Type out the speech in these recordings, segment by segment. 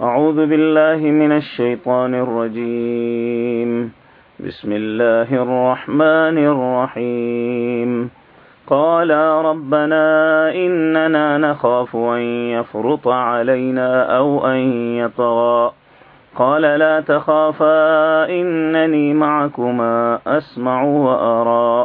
أعوذ بالله من الشيطان الرجيم. بسم الله الرحمن الرحيم. قال ربنا إننا نخاف أن يفرط علينا أو أن يطغى. قال لا تخافا، إنني معكما أسمع وأرى.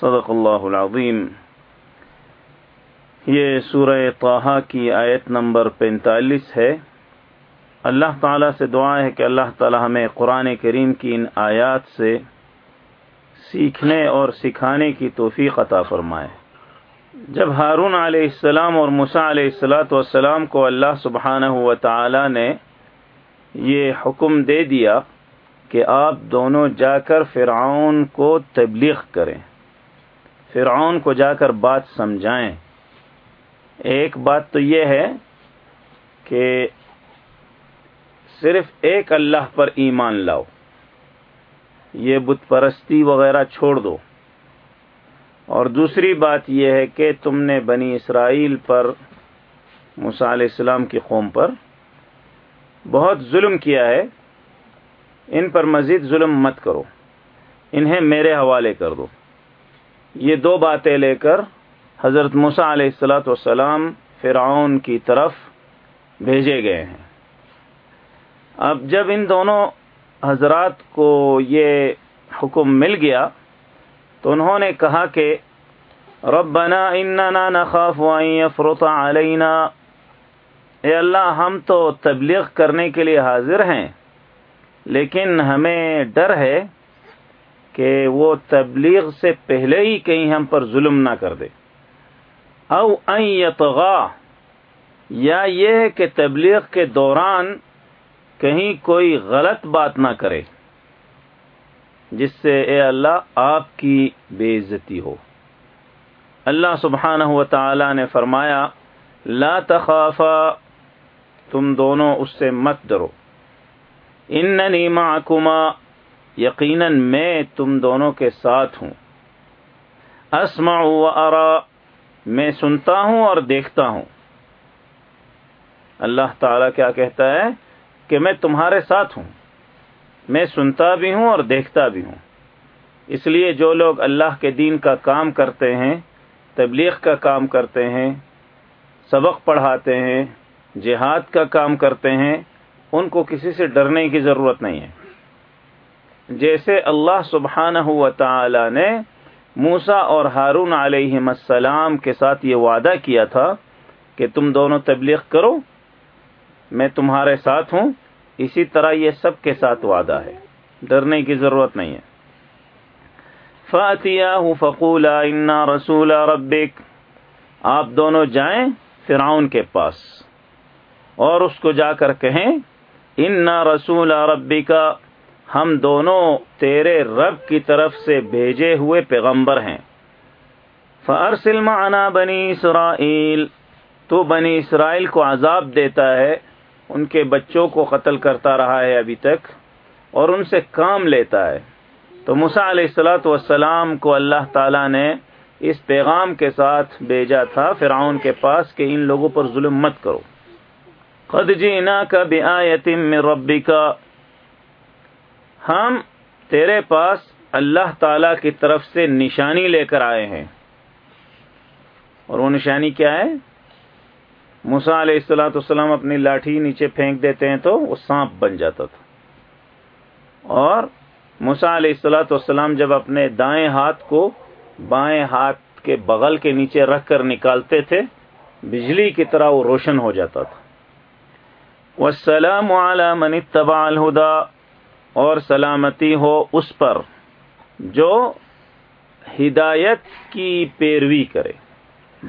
صدق الله العظيم. یہ سورہ طه کی آیت نمبر پینتالیس ہے۔ اللہ تعالیٰ سے دعا ہے کہ اللہ تعالیٰ ہمیں قرآن کریم کی ان آیات سے سیکھنے اور سکھانے کی توفیق عطا فرمائے۔ جب ہارون علیہ السلام اور مسا علیہ السلاۃ والسلام کو اللہ سبحانہ و تعالی نے یہ حکم دے دیا کہ آپ دونوں جا کر فرعون کو تبلیغ کریں۔ فرعون کو جا کر بات سمجھائیں۔ ایک بات تو یہ ہے کہ صرف ایک اللہ پر ایمان لاؤ۔ یہ بت پرستی وغیرہ چھوڑ دو۔ اور دوسری بات یہ ہے کہ تم نے بنی اسرائیل پر علیہ السلام کی قوم پر بہت ظلم کیا ہے۔ ان پر مزید ظلم مت کرو۔ انہیں میرے حوالے کر دو۔ یہ دو باتیں لے کر حضرت مسا علیہ السلاۃ والسلام فرعون کی طرف بھیجے گئے ہیں۔ اب جب ان دونوں حضرات کو یہ حکم مل گیا تو انہوں نے کہا کہ ربنا اننا نخاف ان يفرط علينا۔ اے اللہ، ہم تو تبلیغ کرنے کے لیے حاضر ہیں، لیکن ہمیں ڈر ہے کہ وہ تبلیغ سے پہلے ہی کہیں ہم پر ظلم نہ کر دے۔ او ان یطغا، یا یہ ہے کہ تبلیغ کے دوران کہیں کوئی غلط بات نہ کرے، جس سے اے اللہ آپ کی بے عزتی ہو۔ اللہ سبحانہ و تعالی نے فرمایا، لا تخافا، تم دونوں اس سے مت ڈرو۔ اننی معکما، یقیناً میں تم دونوں کے ساتھ ہوں۔ اسمع و ارا، میں سنتا ہوں اور دیکھتا ہوں۔ اللہ تعالی کیا کہتا ہے؟ کہ میں تمہارے ساتھ ہوں۔ میں سنتا بھی ہوں اور دیکھتا بھی ہوں۔ اس لیے جو لوگ اللہ کے دین کا کام کرتے ہیں، تبلیغ کا کام کرتے ہیں، سبق پڑھاتے ہیں، جہاد کا کام کرتے ہیں، ان کو کسی سے ڈرنے کی ضرورت نہیں ہے۔ جیسے اللہ سبحانہ و تعالی نے موسا اور ہارون علیہ السلام کے ساتھ یہ وعدہ کیا تھا کہ تم دونوں تبلیغ کرو میں تمہارے ساتھ ہوں، اسی طرح یہ سب کے ساتھ وعدہ ہے۔ ڈرنے کی ضرورت نہیں ہے۔ فاتیا فقولا انا رسول ربک آپ دونوں جائیں فرعون کے پاس۔ اور اس کو جا کر کہیں انا رسول ربی ہم دونوں تیرے رب کی طرف سے بھیجے ہوئے پیغمبر ہیں۔ فارسل معنا بنی اسرائیل تو بنی اسرائیل کو عذاب دیتا ہے۔ ان کے بچوں کو قتل کرتا رہا ہے ابھی تک اور ان سے کام لیتا ہے۔ تو مسا علیہ السلاۃ والسلام کو اللہ تعالی نے اس پیغام کے ساتھ بھیجا تھا، فرعون کے پاس کہ ان لوگوں پر ظلم مت کرو۔ قد جینا کا میں ربی کا ہم تیرے پاس اللہ تعالی کی طرف سے نشانی لے کر آئے ہیں۔ اور وہ نشانی کیا ہے؟ مسا علیہ السلاۃ والسلام اپنی لاٹھی نیچے پھینک دیتے ہیں تو وہ سانپ بن جاتا تھا۔ اور مسا علیہ السلاۃ والسلام جب اپنے دائیں ہاتھ کو بائیں ہاتھ کے بغل کے نیچے رکھ کر نکالتے تھے، بجلی کی طرح وہ روشن ہو جاتا تھا۔ والسلام على من اتبع الهدى، اور سلامتی ہو اس پر جو ہدایت کی پیروی کرے۔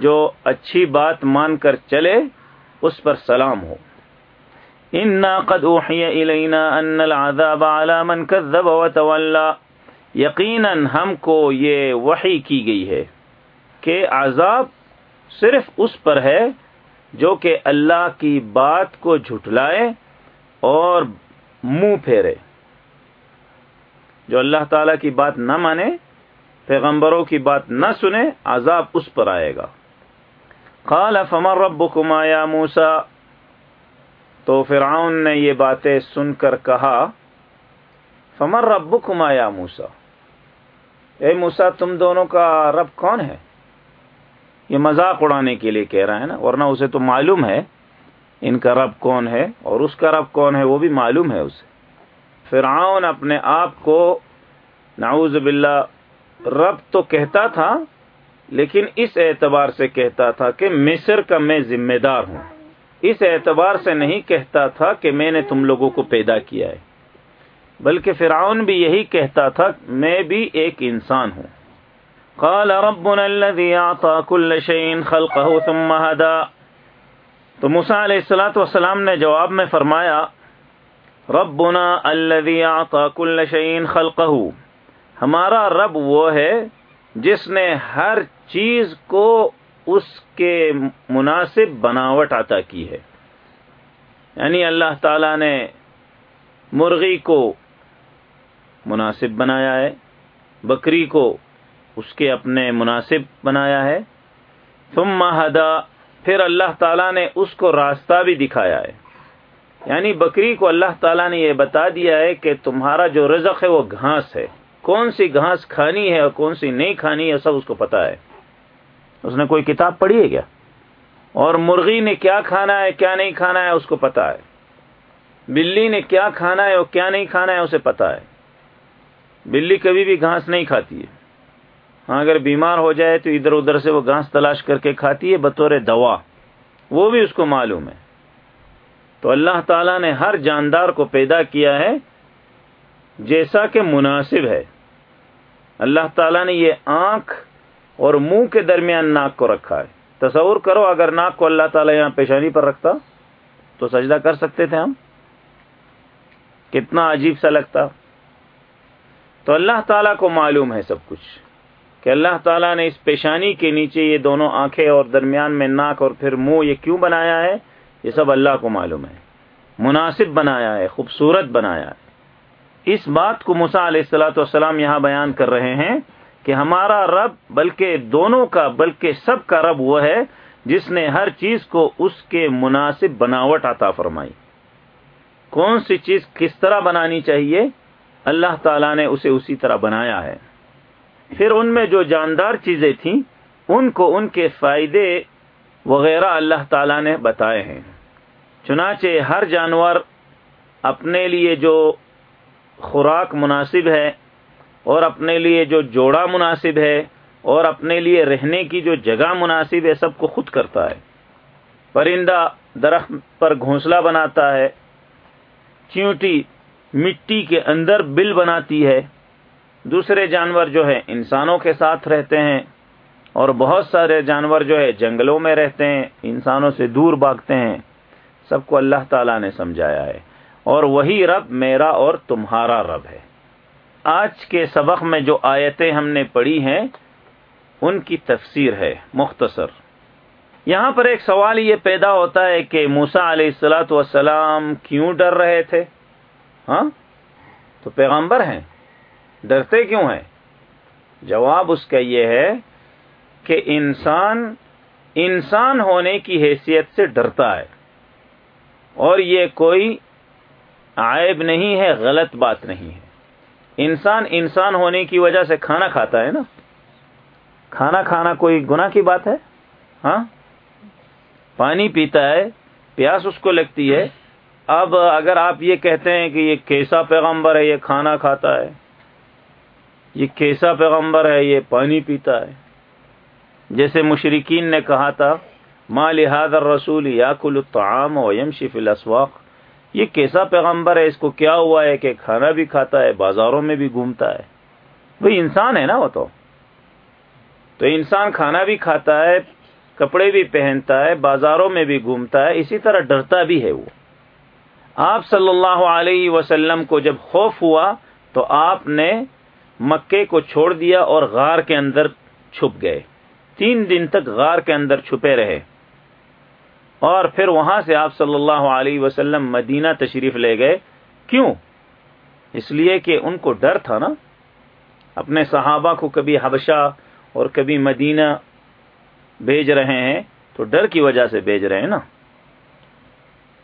جو اچھی بات مان کر چلے، اس پر سلام ہو۔ انا قد اوحی الینا ان العذاب على من كذب وتولى۔ یقینا ہم کو یہ وحی کی گئی ہے کہ عذاب صرف اس پر ہے جو کہ اللہ کی بات کو جھٹلائے اور منہ پھیرے۔ جو اللہ تعالی کی بات نہ مانے، پیغمبروں کی بات نہ سنے، عذاب اس پر آئے گا۔ قال فمن ربكما یا موسا تو فرعون نے یہ باتیں سن کر کہا فمر رب یا موسا اے موسا تم دونوں کا رب کون ہے؟ یہ مذاق اڑانے کے لیے کہہ رہا ہے نا، ورنہ اسے تو معلوم ہے ان کا رب کون ہے اور اس کا رب کون ہے وہ بھی معلوم ہے اسے۔ فرعون اپنے آپ کو، نعوذ باللہ، رب تو کہتا تھا لیکن اس اعتبار سے کہتا تھا کہ مصر کا میں ذمہ دار ہوں۔ اس اعتبار سے نہیں کہتا تھا کہ میں نے تم لوگوں کو پیدا کیا ہے۔ بلکہ فرعون بھی یہی کہتا تھا، میں بھی ایک انسان ہوں۔ قال ربنا الذي اعطى كل شيء خلقه ثم هدى۔ تو موسیٰ علیہ السلاۃ والسلام نے جواب میں فرمایا، ربنا الذي اعطى كل شيء خلقه۔ ہمارا رب وہ ہے جس نے ہر چیز کو اس کے مناسب بناوٹ عطا کی ہے۔ یعنی اللہ تعالی نے مرغی کو مناسب بنایا ہے، بکری کو اس کے اپنے مناسب بنایا ہے۔ ثم ہدا، پھر اللہ تعالیٰ نے اس کو راستہ بھی دکھایا ہے۔ یعنی بکری کو اللہ تعالیٰ نے یہ بتا دیا ہے کہ تمہارا جو رزق ہے وہ گھاس ہے۔ کون سی گھاس کھانی ہے اور کون سی نہیں کھانی ہے، سب اس کو پتا ہے۔ اس نے کوئی کتاب پڑھی ہے کیا؟ اور مرغی نے کیا کھانا ہے، کیا نہیں کھانا ہے، اس کو پتا ہے۔ بلی نے کیا کھانا ہے اور کیا نہیں کھانا ہے، اسے پتا ہے۔ بلی کبھی بھی گھاس نہیں کھاتی ہے۔ ہاں اگر بیمار ہو جائے تو ادھر ادھر سے وہ گھاس تلاش کر کے کھاتی ہے بطور دوا۔ وہ بھی اس کو معلوم ہے۔ تو اللہ تعالیٰ نے ہر جاندار کو پیدا کیا ہے جیسا کہ مناسب ہے۔ اللہ تعالیٰ نے یہ آنکھ اور منہ کے درمیان ناک کو رکھا ہے۔ تصور کرو اگر ناک کو اللہ تعالیٰ یہاں پیشانی پر رکھتا تو سجدہ کر سکتے تھے ہم؟ کتنا عجیب سا لگتا۔ تو اللہ تعالیٰ کو معلوم ہے سب کچھ کہ اللہ تعالیٰ نے اس پیشانی کے نیچے یہ دونوں آنکھیں اور درمیان میں ناک اور پھر منہ یہ کیوں بنایا ہے؟ یہ سب اللہ کو معلوم ہے۔ مناسب بنایا ہے، خوبصورت بنایا ہے۔ اس بات کو مسا علیہ السلاۃ والسلام یہاں بیان کر رہے ہیں۔ کہ ہمارا رب بلکہ دونوں کا بلکہ سب کا رب وہ ہے جس نے ہر چیز کو اس کے مناسب بناوٹ عطا فرمائی۔ کون سی چیز کس طرح بنانی چاہیے؟ اللہ تعالیٰ نے اسے اسی طرح بنایا ہے۔ پھر ان میں جو جاندار چیزیں تھیں، ان کو ان کے فائدے وغیرہ اللہ تعالیٰ نے بتائے ہیں۔ چنانچہ ہر جانور اپنے لیے جو خوراک مناسب ہے اور اپنے لیے جو جوڑا مناسب ہے، اور اپنے لیے رہنے کی جو جگہ مناسب ہے، سب کو خود کرتا ہے۔ پرندہ درخت پر گھونسلہ بناتا ہے۔ چیونٹی مٹی کے اندر بل بناتی ہے۔ دوسرے جانور جو ہے انسانوں کے ساتھ رہتے ہیں۔ اور بہت سارے جانور جو ہے جنگلوں میں رہتے ہیں۔ انسانوں سے دور بھاگتے ہیں۔ سب کو اللہ تعالی نے سمجھایا ہے۔ اور وہی رب میرا اور تمہارا رب ہے۔ آج کے سبق میں جو آیتیں ہم نے پڑھی ہیں، ان کی تفسیر ہے، مختصر۔ یہاں پر ایک سوال یہ پیدا ہوتا ہے کہ موسا علیہ السلاۃ والسلام کیوں ڈر رہے تھے؟ ہاں؟ تو پیغمبر ہیں۔ ڈرتے کیوں ہیں؟ جواب اس کا یہ ہے کہ انسان انسان ہونے کی حیثیت سے ڈرتا ہے۔ اور یہ کوئی عائب نہیں ہے، غلط بات نہیں ہے۔ انسان انسان ہونے کی وجہ سے کھانا کھاتا ہے نا؟ کھانا کھانا کوئی گناہ کی بات ہے؟ ہاں؟ پانی پیتا ہے، پیاس اس کو لگتی ہے۔ اب اگر آپ یہ کہتے ہیں کہ یہ کیسا پیغمبر ہے، یہ کھانا کھاتا ہے۔ یہ کیسا پیغمبر ہے، یہ پانی پیتا ہے۔ جیسے مشرقین نے کہا تھا، ما لہذا الرسول یا کل الطعام و یم شف الاسواق یہ کیسا پیغمبر ہے؟ اس کو کیا ہوا ہے کہ کھانا بھی کھاتا ہے، بازاروں میں بھی گھومتا ہے؟ وہی انسان ہے نا وہ تو؟ تو انسان کھانا بھی کھاتا ہے، کپڑے بھی پہنتا ہے، بازاروں میں بھی گھومتا ہے، اسی طرح ڈرتا بھی ہے وہ۔ آپ صلی اللہ علیہ وسلم کو جب خوف ہوا تو آپ نے مکے کو چھوڑ دیا اور غار کے اندر چھپ گئے۔ تین دن تک غار کے اندر چھپے رہے۔ اور پھر وہاں سے آپ صلی اللہ علیہ وسلم مدینہ تشریف لے گئے۔ کیوں؟ اس لیے کہ ان کو ڈر تھا نا۔ اپنے صحابہ کو کبھی حبشہ اور کبھی مدینہ بھیج رہے ہیں تو ڈر کی وجہ سے بھیج رہے ہیں نا۔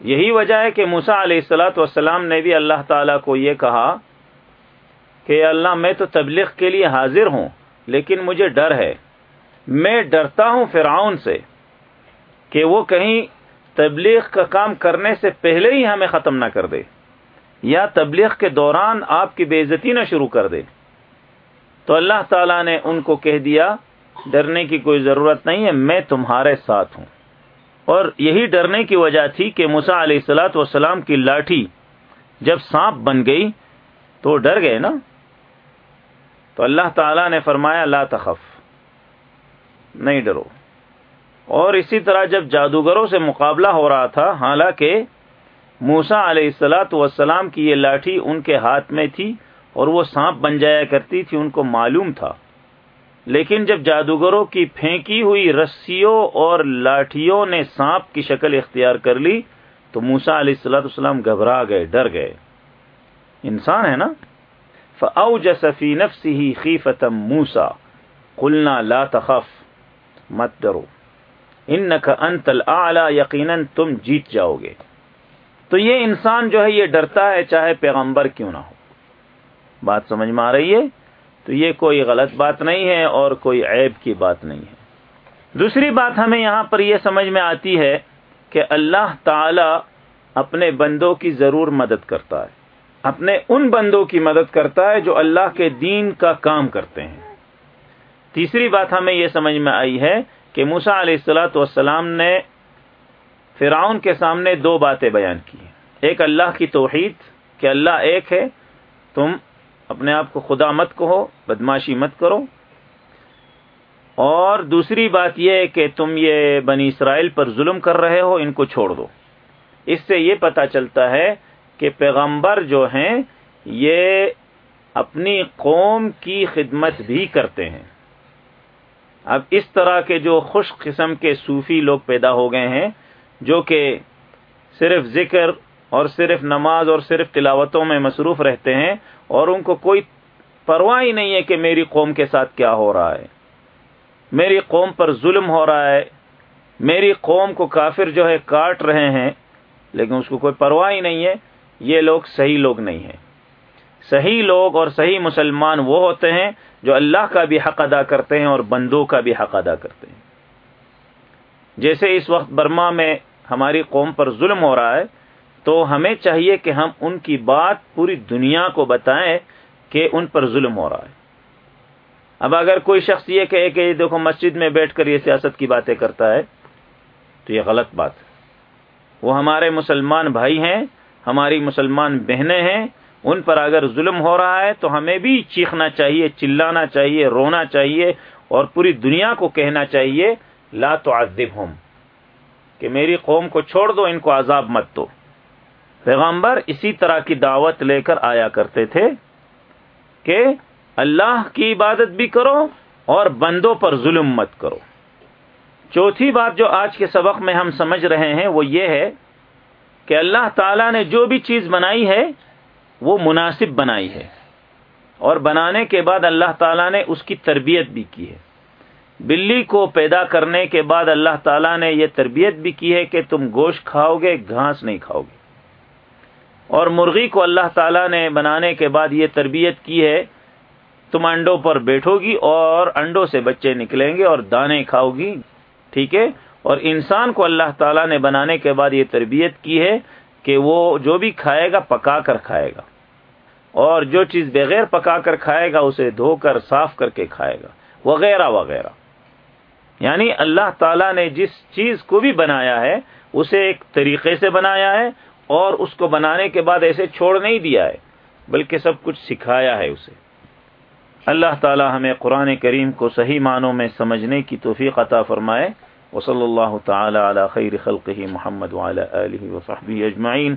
یہی وجہ ہے کہ موسا علیہ السلاۃ والسلام نے بھی اللہ تعالی کو یہ کہا کہ اللہ میں تو تبلیغ کے لیے حاضر ہوں، لیکن مجھے ڈر ہے۔ میں ڈرتا ہوں فرعون سے۔ کہ وہ کہیں تبلیغ کا کام کرنے سے پہلے ہی ہمیں ختم نہ کر دے، یا تبلیغ کے دوران آپ کی بے عزتی نہ شروع کر دے۔ تو اللہ تعالیٰ نے ان کو کہہ دیا، ڈرنے کی کوئی ضرورت نہیں ہے، میں تمہارے ساتھ ہوں۔ اور یہی ڈرنے کی وجہ تھی کہ مسا علیہ السلاۃ والسلام کی لاٹھی جب سانپ بن گئی تو ڈر گئے نا؟ تو اللہ تعالیٰ نے فرمایا، لا تخف، نہیں ڈرو۔ اور اسی طرح جب جادوگروں سے مقابلہ ہو رہا تھا، حالانکہ موسا علیہ السلاۃ والسلام کی یہ لاٹھی ان کے ہاتھ میں تھی اور وہ سانپ بن جایا کرتی تھی، ان کو معلوم تھا۔ لیکن جب جادوگروں کی پھینکی ہوئی رسیوں اور لاٹھیوں نے سانپ کی شکل اختیار کر لی، تو موسا علیہ السلاۃ والسلام گھبرا گئے، ڈر گئے۔ انسان ہے نا؟ فاؤ جسفی نفسی ہی خیفتم موسا کلنا لا تخف، مت ڈرو۔ ان کا انتل یقیناً تم جیت جاؤ گے۔ تو یہ انسان جو ہے یہ ڈرتا ہے چاہے پیغمبر کیوں نہ ہو۔ بات سمجھ میں آ رہی ہے؟ تو یہ کوئی غلط بات نہیں ہے اور کوئی عیب کی بات نہیں ہے۔ دوسری بات ہمیں یہاں پر یہ سمجھ میں آتی ہے کہ اللہ تعالی اپنے بندوں کی ضرور مدد کرتا ہے۔ اپنے ان بندوں کی مدد کرتا ہے جو اللہ کے دین کا کام کرتے ہیں۔ تیسری بات ہمیں یہ سمجھ میں آئی ہے کہ موسا علیہ السلاۃ والسلام نے فرعون کے سامنے دو باتیں بیان کی ایک اللہ کی توحید، کہ اللہ ایک ہے، تم اپنے آپ کو خدا مت کہو، بدماشی مت کرو۔ اور دوسری بات یہ کہ تم یہ بنی اسرائیل پر ظلم کر رہے ہو، ان کو چھوڑ دو۔ اس سے یہ پتا چلتا ہے کہ پیغمبر جو ہیں، یہ اپنی قوم کی خدمت بھی کرتے ہیں۔ اب اس طرح کے جو خوش قسم کے صوفی لوگ پیدا ہو گئے ہیں، جو کہ صرف ذکر اور صرف نماز اور صرف تلاوتوں میں مصروف رہتے ہیں، اور ان کو کوئی پرواہ ہی نہیں ہے کہ میری قوم کے ساتھ کیا ہو رہا ہے۔ میری قوم پر ظلم ہو رہا ہے، میری قوم کو کافر جو ہے کاٹ رہے ہیں، لیکن اس کو کوئی پرواہ ہی نہیں ہے، یہ لوگ صحیح لوگ نہیں ہیں۔ صحیح لوگ اور صحیح مسلمان وہ ہوتے ہیں جو اللہ کا بھی حق ادا کرتے ہیں اور بندوں کا بھی حق ادا کرتے ہیں۔ جیسے اس وقت برما میں ہماری قوم پر ظلم ہو رہا ہے، تو ہمیں چاہیے کہ ہم ان کی بات پوری دنیا کو بتائیں کہ ان پر ظلم ہو رہا ہے۔ اب اگر کوئی شخص یہ کہے کہ دیکھو مسجد میں بیٹھ کر یہ سیاست کی باتیں کرتا ہے، تو یہ غلط بات ہے۔ وہ ہمارے مسلمان بھائی ہیں، ہماری مسلمان بہنیں ہیں ان پر اگر ظلم ہو رہا ہے تو ہمیں بھی چیخنا چاہیے، چلانا چاہیے، رونا چاہیے اور پوری دنیا کو کہنا چاہیے، لا تو کہ میری قوم کو چھوڑ دو، ان کو عذاب مت دو۔ پیغمبر اسی طرح کی دعوت لے کر آیا کرتے تھے کہ اللہ کی عبادت بھی کرو اور بندوں پر ظلم مت کرو۔ چوتھی بات جو آج کے سبق میں ہم سمجھ رہے ہیں وہ یہ ہے کہ اللہ تعالی نے جو بھی چیز بنائی ہے وہ مناسب بنائی ہے۔ اور بنانے کے بعد اللہ تعالیٰ نے اس کی تربیت بھی کی ہے۔ بلی کو پیدا کرنے کے بعد اللہ تعالیٰ نے یہ تربیت بھی کی ہے کہ تم گوشت کھاؤ گے، گھاس نہیں کھاؤ گے۔ اور مرغی کو اللہ تعالیٰ نے بنانے کے بعد یہ تربیت کی ہے، تم انڈوں پر بیٹھو گی اور انڈوں سے بچے نکلیں گے اور دانے کھاؤ گی، ٹھیک ہے؟ اور انسان کو اللہ تعالیٰ نے بنانے کے بعد یہ تربیت کی ہے کہ وہ جو بھی کھائے گا، پکا کر کھائے گا۔ اور جو چیز بغیر پکا کر کھائے گا اسے دھو کر صاف کر کے کھائے گا، وغیرہ وغیرہ۔ یعنی اللہ تعالیٰ نے جس چیز کو بھی بنایا ہے، اسے ایک طریقے سے بنایا ہے اور اس کو بنانے کے بعد ایسے چھوڑ نہیں دیا ہے، بلکہ سب کچھ سکھایا ہے اسے۔ اللہ تعالی ہمیں قرآن کریم کو صحیح معنوں میں سمجھنے کی توفیق عطا فرمائے۔ وصلی اللہ تعالی علی خیر خلقہ محمد وعلی آلہ وصحبہ اجمعین۔